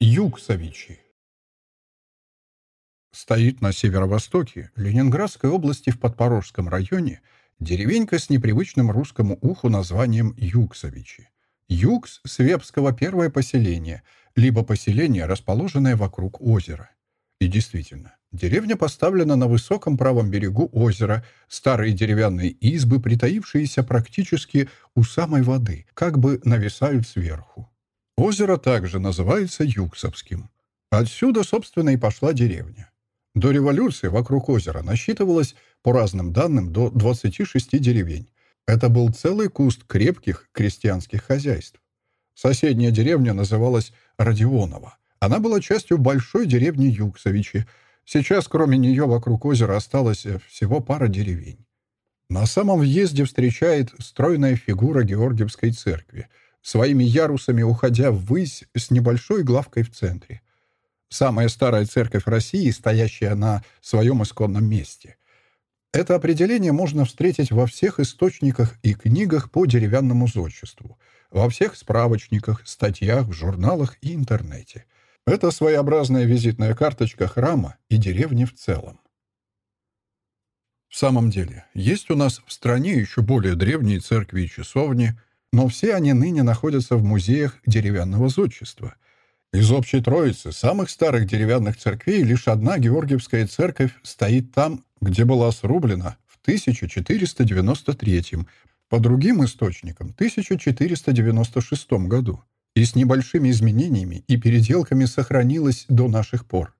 Юксовичи. Стоит на северо-востоке Ленинградской области в Подпорожском районе деревенька с непривычным русскому уху названием Юксовичи. Юкс — Свепского первое поселение, либо поселение, расположенное вокруг озера. И действительно, деревня поставлена на высоком правом берегу озера, старые деревянные избы, притаившиеся практически у самой воды, как бы нависают сверху. Озеро также называется Юксовским. Отсюда, собственно, и пошла деревня. До революции вокруг озера насчитывалось, по разным данным, до 26 деревень. Это был целый куст крепких крестьянских хозяйств. Соседняя деревня называлась Родионова. Она была частью большой деревни Юксовичи. Сейчас, кроме нее, вокруг озера осталось всего пара деревень. На самом въезде встречает стройная фигура Георгиевской церкви — своими ярусами уходя ввысь с небольшой главкой в центре. Самая старая церковь России, стоящая на своем исконном месте. Это определение можно встретить во всех источниках и книгах по деревянному зодчеству, во всех справочниках, статьях, журналах и интернете. Это своеобразная визитная карточка храма и деревни в целом. В самом деле, есть у нас в стране еще более древние церкви и часовни – но все они ныне находятся в музеях деревянного зодчества. Из общей троицы самых старых деревянных церквей лишь одна Георгиевская церковь стоит там, где была срублена в 1493 по другим источникам 1496 году и с небольшими изменениями и переделками сохранилась до наших пор.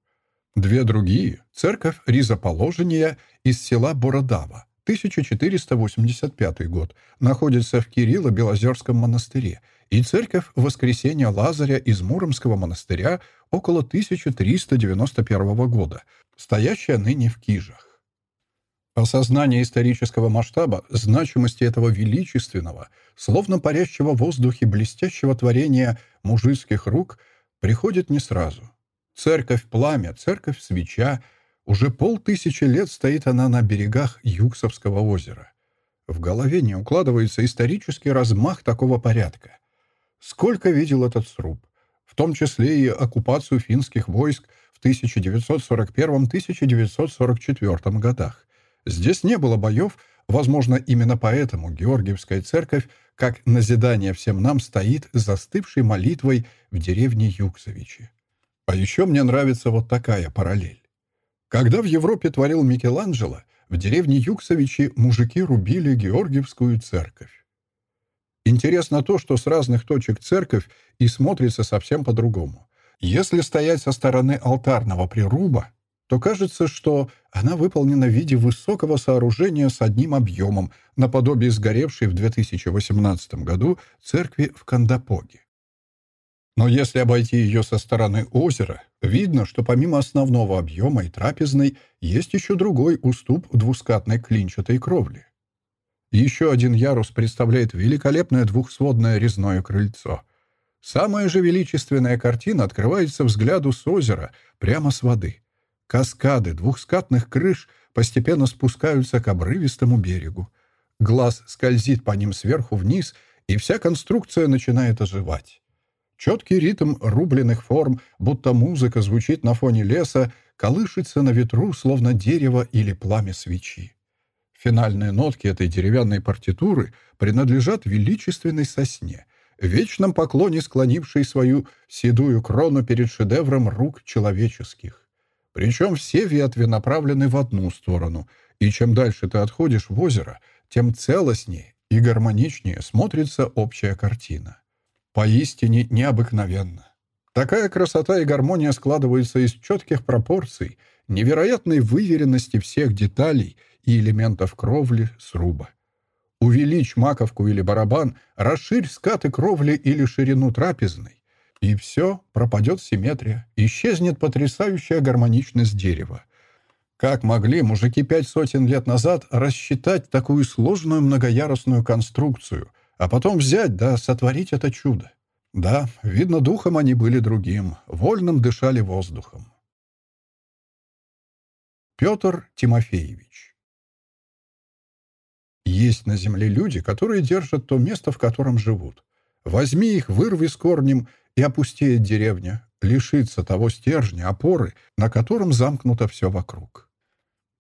Две другие — церковь Ризоположения из села Бородава, 1485 год, находится в Кирилло-Белозерском монастыре, и церковь Воскресения Лазаря из Муромского монастыря около 1391 года, стоящая ныне в Кижах. Осознание исторического масштаба, значимости этого величественного, словно парящего в воздухе блестящего творения мужицких рук, приходит не сразу. Церковь-пламя, церковь-свеча — уже полтысячи лет стоит она на берегах Юксовского озера. В голове не укладывается исторический размах такого порядка. Сколько видел этот сруб, в том числе и оккупацию финских войск в 1941-1944 годах. Здесь не было боев, возможно, именно поэтому Георгиевская церковь, как назидание всем нам, стоит застывшей молитвой в деревне Юксовичи. А еще мне нравится вот такая параллель. Когда в Европе творил Микеланджело, в деревне Юксовичи мужики рубили Георгиевскую церковь. Интересно то, что с разных точек церковь и смотрится совсем по-другому. Если стоять со стороны алтарного прируба, то кажется, что она выполнена в виде высокого сооружения с одним объемом, наподобие сгоревшей в 2018 году церкви в Кандапоге. Но если обойти ее со стороны озера, видно, что помимо основного объема и трапезной есть еще другой уступ двускатной клинчатой кровли. Еще один ярус представляет великолепное двухсводное резное крыльцо. Самая же величественная картина открывается взгляду с озера, прямо с воды. Каскады двухскатных крыш постепенно спускаются к обрывистому берегу. Глаз скользит по ним сверху вниз, и вся конструкция начинает оживать. Четкий ритм рубленных форм, будто музыка звучит на фоне леса, колышется на ветру, словно дерево или пламя свечи. Финальные нотки этой деревянной партитуры принадлежат величественной сосне, вечном поклоне склонившей свою седую крону перед шедевром рук человеческих. Причем все ветви направлены в одну сторону, и чем дальше ты отходишь в озеро, тем целостнее и гармоничнее смотрится общая картина. Поистине необыкновенно. Такая красота и гармония складываются из четких пропорций, невероятной выверенности всех деталей и элементов кровли сруба. Увеличь маковку или барабан, расширь скаты кровли или ширину трапезной, и все, пропадет симметрия, исчезнет потрясающая гармоничность дерева. Как могли мужики пять сотен лет назад рассчитать такую сложную многоярусную конструкцию — а потом взять да сотворить это чудо. Да, видно, духом они были другим, вольным дышали воздухом. Петр Тимофеевич Есть на земле люди, которые держат то место, в котором живут. Возьми их, вырви с корнем, и опустеет деревня. лишиться того стержня, опоры, на котором замкнуто все вокруг.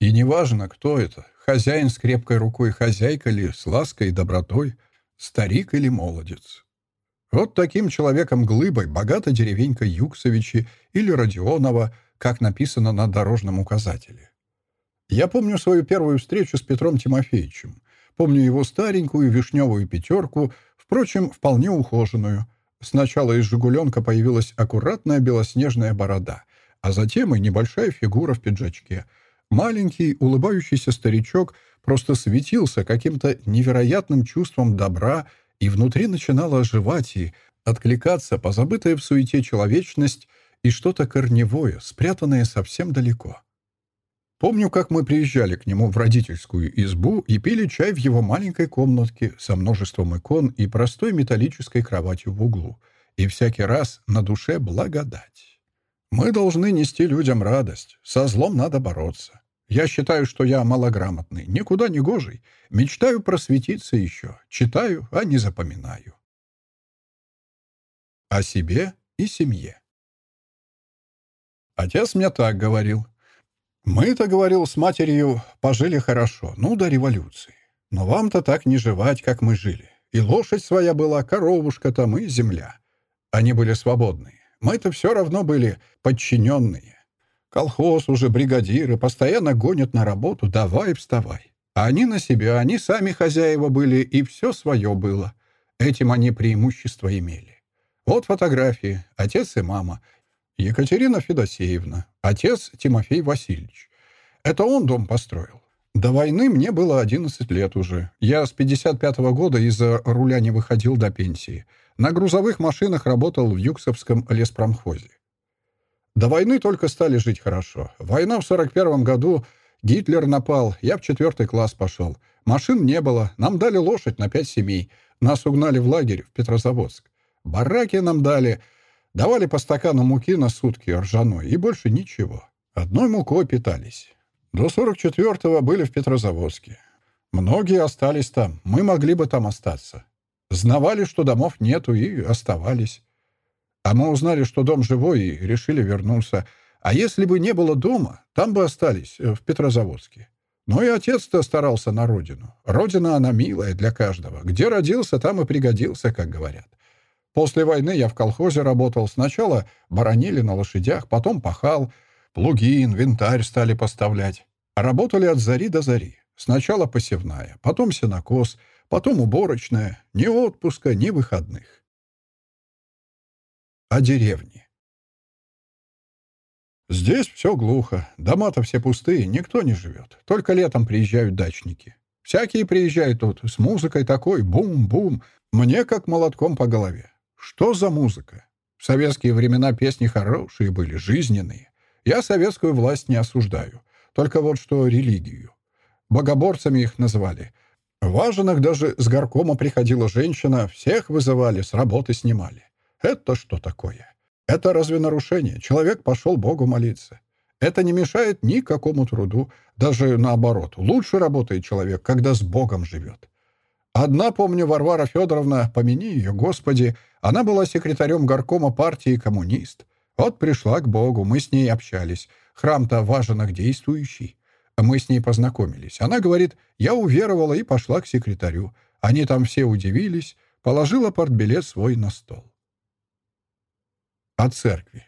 И неважно, кто это, хозяин с крепкой рукой, хозяйка ли, с лаской и добротой, старик или молодец. Вот таким человеком-глыбой богата деревенька Юксовичи или Родионова, как написано на дорожном указателе. Я помню свою первую встречу с Петром Тимофеевичем. Помню его старенькую вишневую пятерку, впрочем, вполне ухоженную. Сначала из «Жигуленка» появилась аккуратная белоснежная борода, а затем и небольшая фигура в пиджачке. Маленький, улыбающийся старичок просто светился каким-то невероятным чувством добра и внутри начинала оживать и откликаться позабытая в суете человечность и что-то корневое, спрятанное совсем далеко. Помню, как мы приезжали к нему в родительскую избу и пили чай в его маленькой комнатке со множеством икон и простой металлической кроватью в углу. И всякий раз на душе благодать. Мы должны нести людям радость. Со злом надо бороться. Я считаю, что я малограмотный, никуда не гожий. Мечтаю просветиться еще. Читаю, а не запоминаю. О себе и семье. Отец мне так говорил. Мы-то, говорил, с матерью пожили хорошо, ну, до революции. Но вам-то так не жевать, как мы жили. И лошадь своя была, коровушка там и земля. Они были свободные. Мы-то все равно были подчиненные. Колхоз уже, бригадиры, постоянно гонят на работу, давай вставай. Они на себя, они сами хозяева были, и все свое было. Этим они преимущество имели. Вот фотографии, отец и мама. Екатерина Федосеевна, отец Тимофей Васильевич. Это он дом построил. До войны мне было 11 лет уже. Я с 55 -го года из-за руля не выходил до пенсии. На грузовых машинах работал в Юксовском леспромхозе. До войны только стали жить хорошо. Война в 41 году, Гитлер напал, я в четвертый класс пошел. Машин не было, нам дали лошадь на пять семей. Нас угнали в лагерь в Петрозаводск. Бараки нам дали, давали по стакану муки на сутки ржаной и больше ничего. Одной мукой питались. До 44-го были в Петрозаводске. Многие остались там, мы могли бы там остаться. Знавали, что домов нету, и оставались. А мы узнали, что дом живой, и решили вернуться. А если бы не было дома, там бы остались, э, в Петрозаводске. Но и отец-то старался на родину. Родина, она милая для каждого. Где родился, там и пригодился, как говорят. После войны я в колхозе работал. Сначала баранили на лошадях, потом пахал. Плуги, инвентарь стали поставлять. Работали от зари до зари. Сначала посевная, потом сенокос, потом уборочная. Ни отпуска, ни выходных о деревне. Здесь все глухо, дома-то все пустые, никто не живет. Только летом приезжают дачники. Всякие приезжают тут с музыкой такой, бум-бум. Мне как молотком по голове. Что за музыка? В советские времена песни хорошие были, жизненные. Я советскую власть не осуждаю. Только вот что религию. Богоборцами их называли. Важных даже с горкома приходила женщина, всех вызывали, с работы снимали. Это что такое? Это разве нарушение? Человек пошел Богу молиться. Это не мешает никакому труду. Даже наоборот. Лучше работает человек, когда с Богом живет. Одна, помню, Варвара Федоровна, помяни ее, Господи, она была секретарем горкома партии «Коммунист». Вот пришла к Богу, мы с ней общались. Храм-то важенок действующий. Мы с ней познакомились. Она говорит, я уверовала и пошла к секретарю. Они там все удивились, положила портбилет свой на стол о церкви.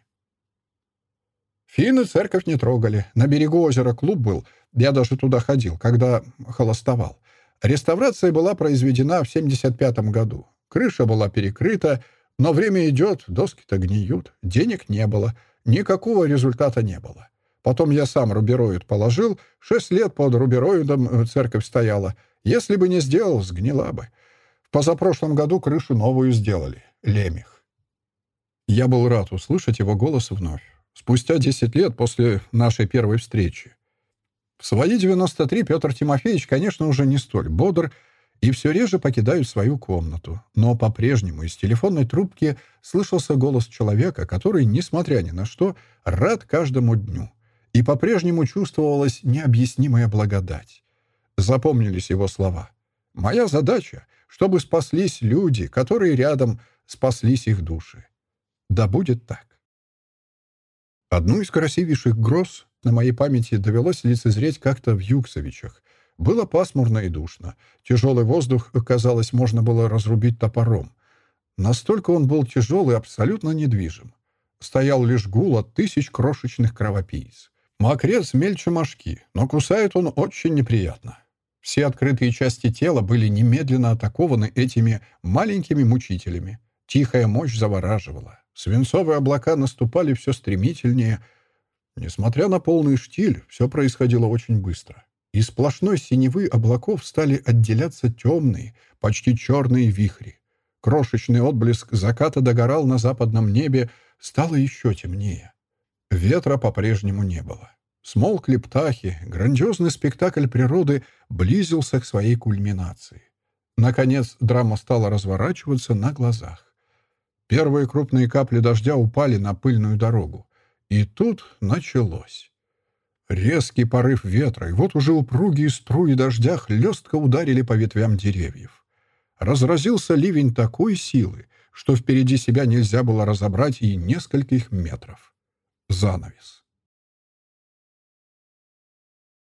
Финны церковь не трогали. На берегу озера клуб был. Я даже туда ходил, когда холостовал. Реставрация была произведена в 75 году. Крыша была перекрыта, но время идет, доски-то гниют. Денег не было. Никакого результата не было. Потом я сам рубероид положил. Шесть лет под рубероидом церковь стояла. Если бы не сделал, сгнила бы. В позапрошлом году крышу новую сделали. Лемех. Я был рад услышать его голос вновь, спустя 10 лет после нашей первой встречи. В свои 93 Петр Тимофеевич, конечно, уже не столь бодр и все реже покидает свою комнату, но по-прежнему из телефонной трубки слышался голос человека, который, несмотря ни на что, рад каждому дню, и по-прежнему чувствовалась необъяснимая благодать. Запомнились его слова. «Моя задача, чтобы спаслись люди, которые рядом, спаслись их души». Да будет так. Одну из красивейших гроз на моей памяти довелось лицезреть как-то в Юксовичах. Было пасмурно и душно. Тяжелый воздух, казалось, можно было разрубить топором. Настолько он был тяжелый и абсолютно недвижим. Стоял лишь гул от тысяч крошечных кровопийц. Мокрец мельче мошки, но кусает он очень неприятно. Все открытые части тела были немедленно атакованы этими маленькими мучителями. Тихая мощь завораживала. Свинцовые облака наступали все стремительнее. Несмотря на полный штиль, все происходило очень быстро. Из сплошной синевы облаков стали отделяться темные, почти черные вихри. Крошечный отблеск заката догорал на западном небе, стало еще темнее. Ветра по-прежнему не было. Смолкли птахи, грандиозный спектакль природы близился к своей кульминации. Наконец драма стала разворачиваться на глазах. Первые крупные капли дождя упали на пыльную дорогу. И тут началось. Резкий порыв ветра, и вот уже упругие струи дождя хлестко ударили по ветвям деревьев. Разразился ливень такой силы, что впереди себя нельзя было разобрать и нескольких метров. Занавес.